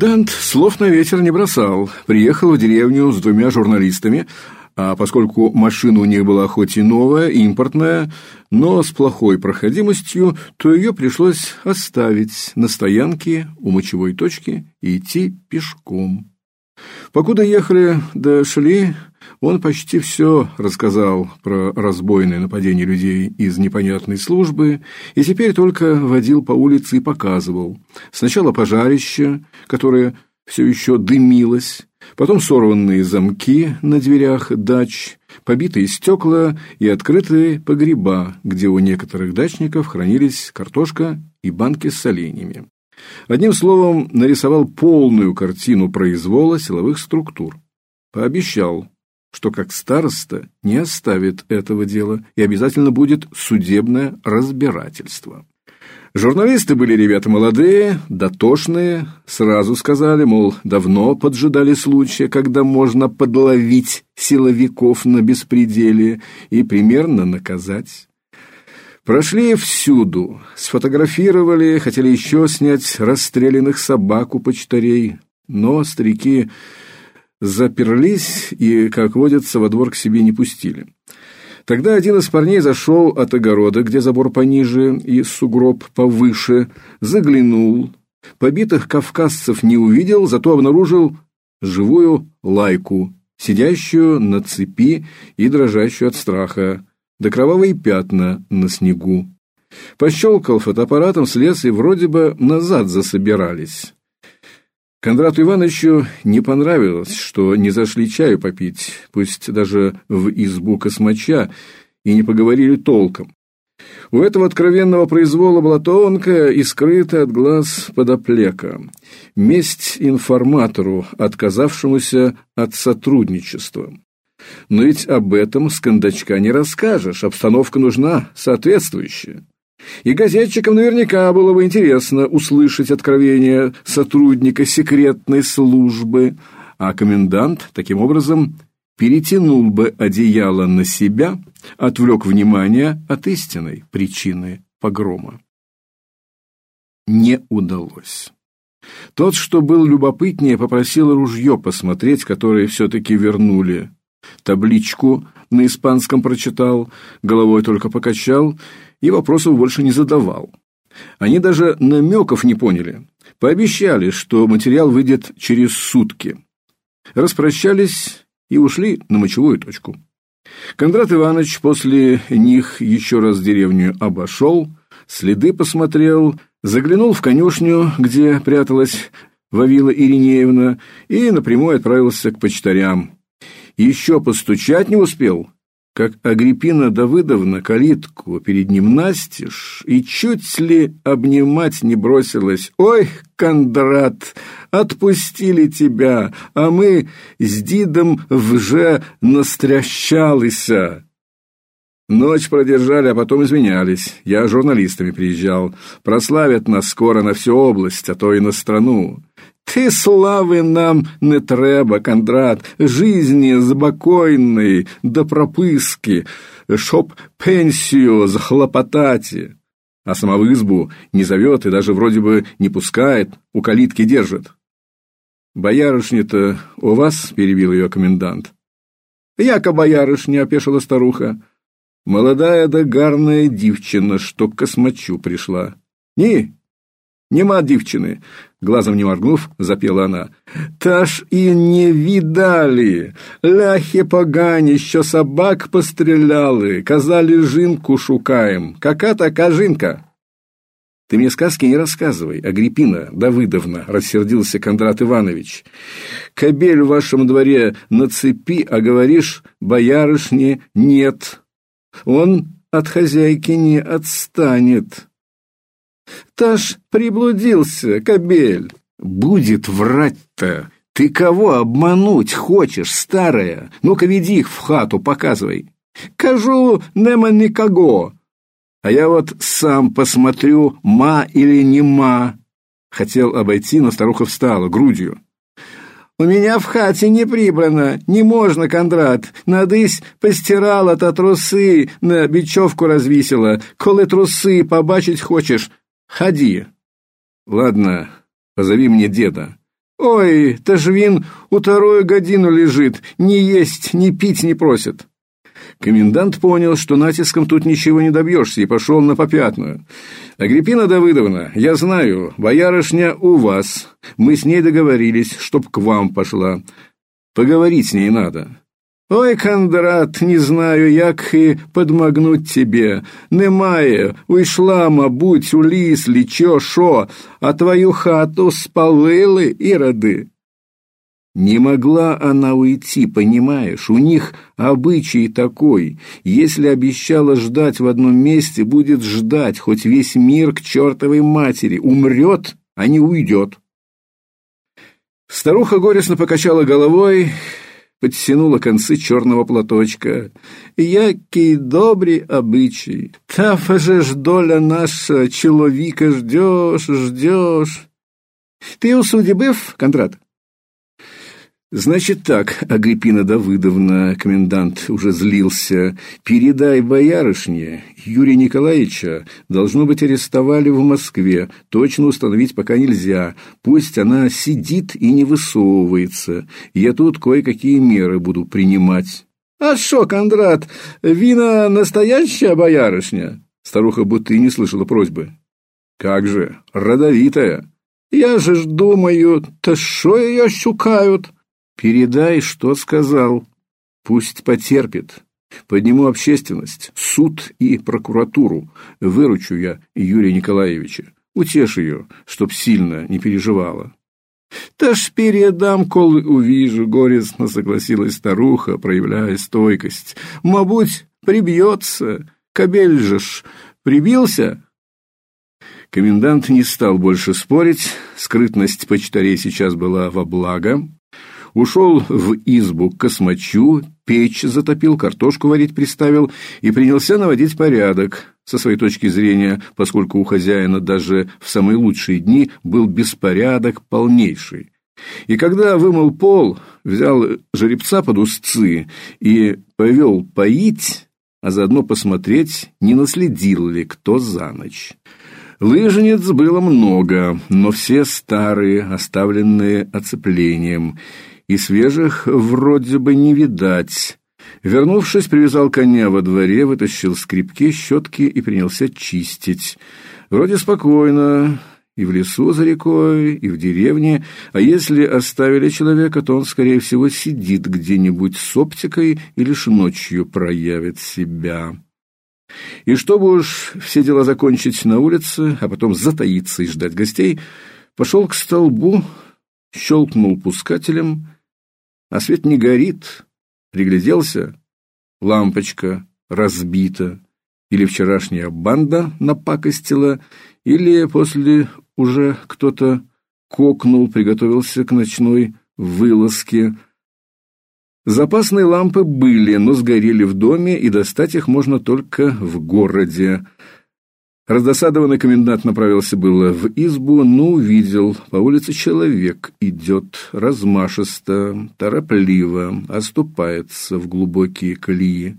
Комендант слов на ветер не бросал. Приехал в деревню с двумя журналистами, а поскольку машина у них была хоть и новая, импортная, но с плохой проходимостью, то ее пришлось оставить на стоянке у мочевой точки и идти пешком. Покуда ехали дошли, он почти все рассказал про разбойное нападение людей из непонятной службы и теперь только водил по улице и показывал. Сначала пожарище, которое все еще дымилось, потом сорванные замки на дверях дач, побитые стекла и открытые погреба, где у некоторых дачников хранились картошка и банки с соленьями. Одним словом, нарисовал полную картину произвола силовых структур. Пообещал, что как староста не оставит этого дела и обязательно будет судебное разбирательство. Журналисты были ребята молодые, дотошные, сразу сказали, мол, давно поджидали случая, когда можно подловить силовиков на беспределе и примерно наказать. Прошли всюду, сфотографировали, хотели еще снять расстрелянных собак у почтарей, но старики заперлись и, как водится, во двор к себе не пустили. Тогда один из парней зашел от огорода, где забор пониже и сугроб повыше, заглянул. Побитых кавказцев не увидел, зато обнаружил живую лайку, сидящую на цепи и дрожащую от страха, да кровавые пятна на снегу. Пощелкал фотоаппаратом, слез и вроде бы назад засобирались. Кондрату Ивановичу не понравилось, что не зашли чаю попить, пусть даже в избу космача, и не поговорили толком. У этого откровенного произвола была тонкая и скрытая от глаз подоплека. Месть информатору, отказавшемуся от сотрудничества. Но ведь об этом с кондачка не расскажешь, обстановка нужна соответствующая. И газетчикам наверняка было бы интересно услышать откровение сотрудника секретной службы, а комендант таким образом перетянул бы одеяло на себя, отвлек внимание от истинной причины погрома. Не удалось. Тот, что был любопытнее, попросил ружье посмотреть, которое все-таки вернули. Табличку на испанском прочитал, головой только покачал и вопросов больше не задавал. Они даже намеков не поняли. Пообещали, что материал выйдет через сутки. Распрощались и ушли на мочевую точку. Кондрат Иванович после них еще раз деревню обошел, следы посмотрел, заглянул в конюшню, где пряталась Вавила Иринеевна, и напрямую отправился к почтарям. Еще постучать не успел, как Агриппина Давыдовна калитку перед ним настежь и чуть ли обнимать не бросилась. «Ой, Кондрат, отпустили тебя, а мы с Дидом вже настрящалися». Ночь продержали, а потом извинялись. Я журналистами приезжал. Прославят нас скоро на всю область, а то и на страну. Ти слави нам не треба, Кондрат, жизни спокойной, до прописки, чтоб пенсию захлопотать. А сама в избу не зовет и даже вроде бы не пускает, у калитки держит. «Боярышня-то у вас?» — перебил ее комендант. «Яко боярышня», — опешила старуха. «Молодая да гарная девчина, что к космачу пришла». «Не, нема девчины, глазом не моргнув, запела она. Та и не видали, ляхи погані, що собак постреляли, казали жинку шукаем. Кака така жинка? Ты мне сказки не рассказывай, Агриппина Давыдовна, рассердился Кондрат Иванович. Кобель в вашем дворе на цепи, а говоришь, боярышни нет. Он от хозяйки не отстанет. Таш приблудился, кобель. Будет врать-то. Ты кого обмануть хочешь, старая? Ну-ка веди их в хату, показывай. Кажу, нема никого. А я вот сам посмотрю, ма или не ма. Хотел обойти, но старуха встала грудью. У меня в хате не прибрано, не можно, Кондрат. Надысь постирала-то трусы, на бечевку развисела. Коли трусы побачить хочешь, Ходи. Ладно, позови мне деда. Ой, та ж він у вторую годину лежит, ни есть, ни пить не просит. Комендант понял, что натиском тут ничего не добьешься, и пошел на попятную. «Агриппина Давыдовна, я знаю, боярышня у вас. Мы с ней договорились, чтоб к вам пошла. Поговорить с ней надо». Ой, Кондрат, не знаю, як і подмагнуть тебе. Немає, уйшла, мабуть, у ліс, лічо, шо, а твою хату спалили іроди. Не могла она уйти, понимаешь? У них обычай такой. Если обещала ждать в одном месте, будет ждать, хоть весь мир к чертовой матери. Умрет, а не уйдет. Старуха горестно покачала головой, подтянула концы черного платочка. Який добрый обычай. Та же ж доля наша, чоловіка ждешь, ждешь. Ты у судьи быв, Кондрат? Значит так, Агриппина Давыдовна, комендант уже злился. Передай боярышне, Юрия Николаевича должно быть арестовали в Москве. Точно установить пока нельзя. Пусть она сидит и не высовывается. Я тут кое-какие меры буду принимать. А шо, Кондрат, вина настоящая боярышня? Старуха будто и не слышала просьбы. Как же, родовитая. Я же ж думаю, то шо ее щукают? Передай, что сказал. Пусть потерпит. Подниму общественность, суд и прокуратуру. Выручу я Юрия Николаевича. Утешь ее, чтоб сильно не переживала. «Та ж передам, кол увижу», — горестно согласилась старуха, проявляя стойкость. «Мабуть, прибьется. Кобель же ж прибился?» Комендант не стал больше спорить. Скрытность почтарей сейчас была во благо ушел в избу к космачу, печь затопил, картошку варить приставил и принялся наводить порядок. Со своей точки зрения, поскольку у хозяина даже в самые лучшие дни был беспорядок полнейший. И когда вымыл пол, взял жеребца под узцы и повел поить, а заодно посмотреть, не наследил ли кто за ночь. Лыжниц было много, но все старые, оставленные оцеплением, и свежих вроде бы не видать. Вернувшись, привязал коня во дворе, вытащил скрипки, щетки и принялся чистить. Вроде спокойно, и в лесу за рекой, и в деревне, а если оставили человека, то он, скорее всего, сидит где-нибудь с оптикой и лишь ночью проявит себя. И чтобы уж все дела закончить на улице, а потом затаиться и ждать гостей, пошел к столбу, щелкнул пускателем а свет не горит. Пригляделся, лампочка разбита, или вчерашняя банда напакостила, или после уже кто-то кокнул, приготовился к ночной вылазке. Запасные лампы были, но сгорели в доме, и достать их можно только в городе. Раздосадованный комендант направился было в избу, но увидел, по улице человек идет размашисто, торопливо, оступается в глубокие колеи.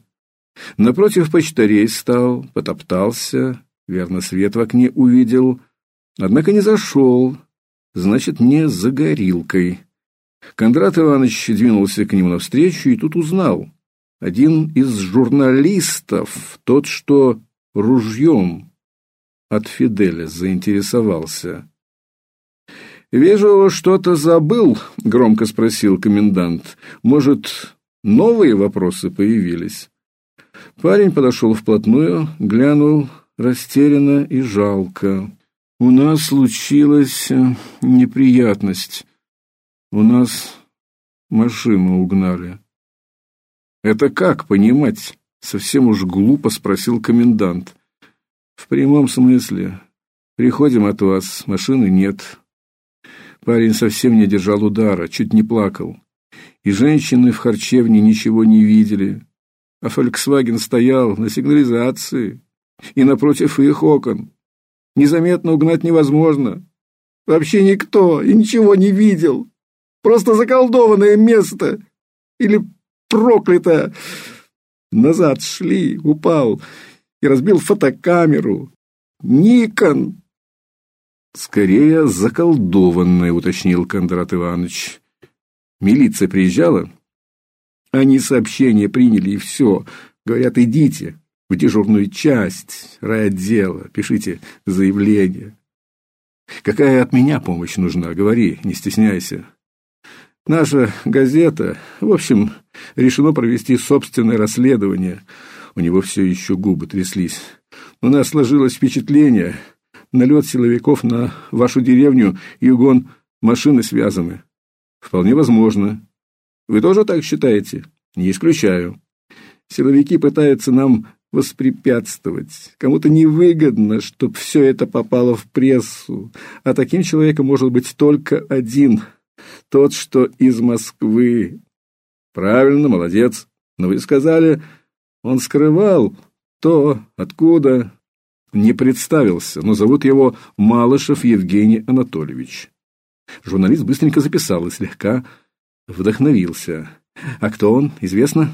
Напротив почтарей стал, потоптался, верно, свет в окне увидел, однако не зашел, значит, не за горилкой. Кондрат Иванович двинулся к нему навстречу и тут узнал. Один из журналистов, тот, что ружьем от Фиделя заинтересовался. «Вижу, что-то забыл», — громко спросил комендант. «Может, новые вопросы появились?» Парень подошел вплотную, глянул растерянно и жалко. «У нас случилась э, неприятность. У нас машину угнали». «Это как понимать?» — совсем уж глупо спросил комендант. В прямом смысле. Приходим от вас, машины нет. Парень совсем не держал удара, чуть не плакал. И женщины в харчевне ничего не видели. А Volkswagen стоял на сигнализации и напротив их окон. Незаметно угнать невозможно. Вообще никто и ничего не видел. Просто заколдованное место. Или проклятое. Назад шли, упал и разбил фотокамеру. Никон Скорее заколдованное, уточнил Кондрат Иванович. Милиция приезжала? Они сообщение приняли и все. Говорят, идите в дежурную часть райотдела, пишите заявление. Какая от меня помощь нужна? Говори, не стесняйся. Наша газета, в общем, решено провести собственное расследование. У него все еще губы тряслись. У нас сложилось впечатление, налет силовиков на вашу деревню и угон машины связаны. Вполне возможно. Вы тоже так считаете? Не исключаю. Силовики пытаются нам воспрепятствовать. Кому-то невыгодно, чтобы все это попало в прессу. А таким человеком может быть только один. Тот, что из Москвы. Правильно, молодец. Но вы сказали, он скрывал то, откуда. Не представился, но зовут его Малышев Евгений Анатольевич. Журналист быстренько записал и слегка вдохновился. А кто он, известно?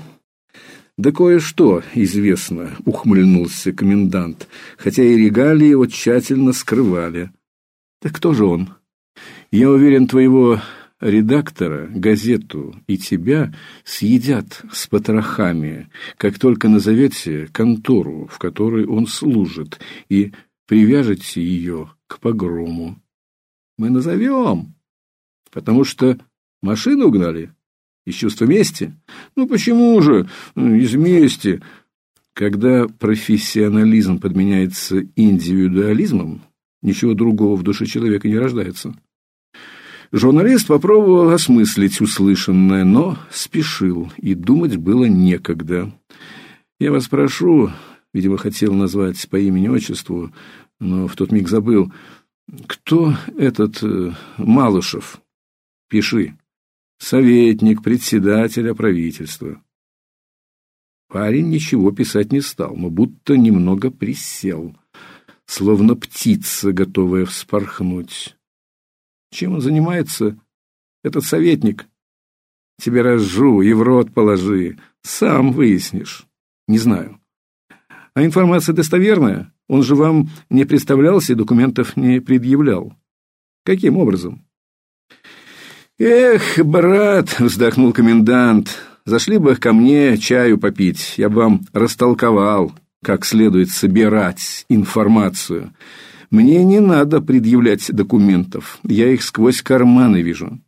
Да кое-что известно, ухмыльнулся комендант, хотя и регалии его тщательно скрывали. Так кто же он? Я уверен, твоего редактора, газету и тебя съедят с потрохами, как только назовете контору, в которой он служит, и привяжете ее к погрому. Мы назовем, потому что машину угнали из чувства мести? Ну почему же из мести? Когда профессионализм подменяется индивидуализмом, ничего другого в душе человека не рождается. Журналист попробовал осмыслить услышанное, но спешил, и думать было некогда. Я вас прошу, видимо, хотел назвать по имени-отчеству, но в тот миг забыл, кто этот э, Малышев? Пиши советник председателя правительства. Парень ничего писать не стал, но будто немного присел, словно птица, готовая вспорхнуть. Чем он занимается, этот советник? Тебе разжу и в рот положи, сам выяснишь. Не знаю. А информация достоверная? Он же вам не представлялся и документов не предъявлял. Каким образом? Эх, брат, вздохнул комендант. Зашли бы ко мне чаю попить, я бы вам растолковал, как следует собирать информацию. Мне не надо предъявлять документов, я их сквозь карманы вижу.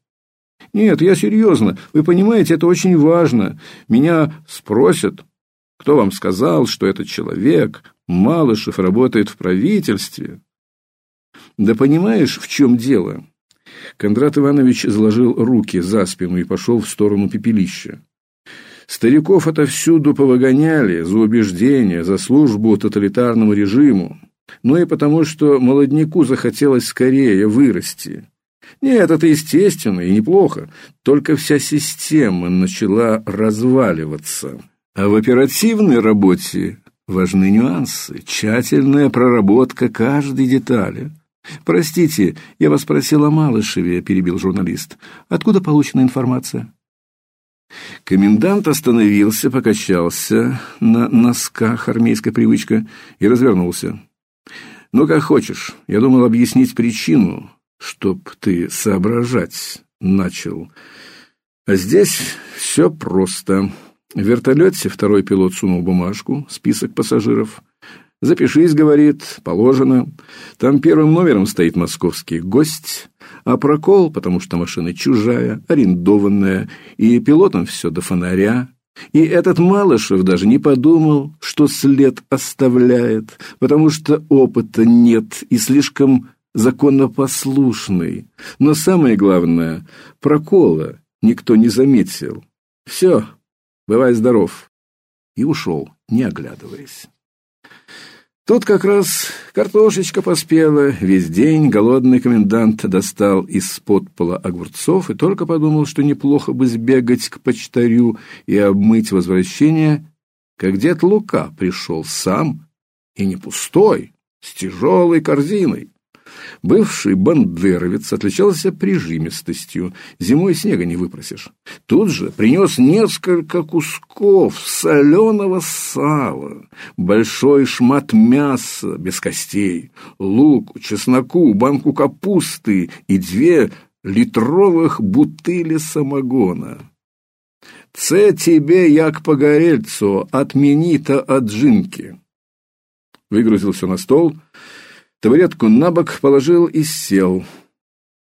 Нет, я серьезно. Вы понимаете, это очень важно. Меня спросят, кто вам сказал, что этот человек, Малышев, работает в правительстве? Да понимаешь, в чем дело? Кондрат Иванович заложил руки за спину и пошел в сторону пепелища. Стариков отовсюду повыгоняли за убеждения, за службу тоталитарному режиму, но и потому, что молодняку захотелось скорее вырасти. Нет, это естественно и неплохо, только вся система начала разваливаться. А в оперативной работе важны нюансы, тщательная проработка каждой детали. Простите, я вас спросил о Малышеве, перебил журналист. Откуда получена информация? Комендант остановился, покачался на носках, армейская привычка, и развернулся. Ну как хочешь. Я думал объяснить причину, чтоб ты соображать начал. А здесь все просто. В вертолете второй пилот сунул бумажку, список пассажиров. Запишись, говорит, положено. Там первым номером стоит московский гость, а прокол, потому что машина чужая, арендованная, и пилотом все до фонаря. И этот Малышев даже не подумал, что след оставляет, потому что опыта нет и слишком законопослушный. Но самое главное, прокола никто не заметил. Все, бывай здоров. И ушел, не оглядываясь. Тут как раз картошечка поспела, весь день голодный комендант достал из-под пола огурцов и только подумал, что неплохо бы сбегать к почтарю и обмыть возвращение, как дед Лука пришел сам, и не пустой, с тяжелой корзиной. Бывший бандеровец отличался прижимистостью, зимой снега не выпросишь. Тут же принес несколько кусков соленого сала, большой шмат мяса без костей, лук, чесноку, банку капусты и две литровых бутыли самогона. Це тебе, як погорельцу, отмени-то отжинки. Выгрузил все на стол, табуретку на бок положил и сел.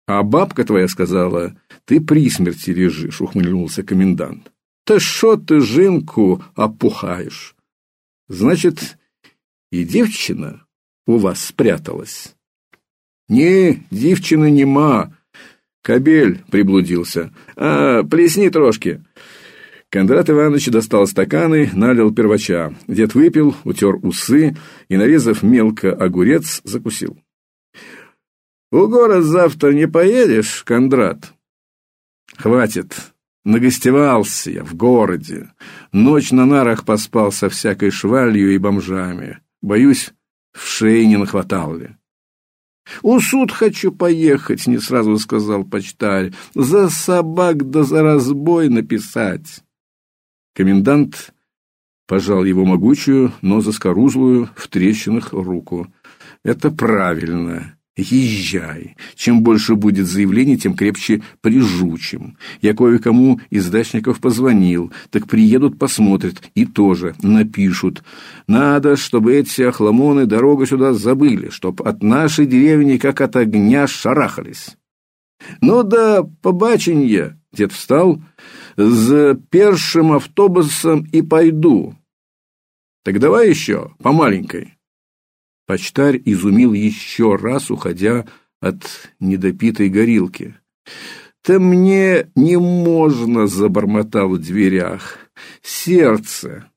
А бабка твоя сказала, ты при смерти лежишь, ухмыльнулся комендант. Та что ты жинку опухаешь? Значит, и девчина у вас спряталась. Не, девчины нема. Кобель приблудился. А, плесни трошки. Кондрат Иванович достал стаканы, налил первача. Дед выпил, утер усы и, нарезав мелко огурец, закусил. «У город завтра не поедешь, Кондрат?» «Хватит. Нагостевался я в городе. Ночь на нарах поспал со всякой швалью и бомжами. Боюсь, в шее не нахватал ли». «У суд хочу поехать», — не сразу сказал почтарь. «За собак да за разбой написать». Комендант пожал его могучую, но заскорузлую в трещинах руку. Это правильно. Езжай. Чем больше будет заявлений, тем крепче прижучим. Я кое-кому из дачников позвонил, так приедут, посмотрят и тоже напишут. Надо, чтобы эти охламоны дорогу сюда забыли, чтоб от нашей деревни как от огня шарахались. Ну да, побаченье. Дед встал, с першим автобусом и пойду. Так давай еще, по маленькой. Почтарь изумил еще раз, уходя от недопитой горилки. «Да мне не можно!» — забормотал в дверях. «Сердце!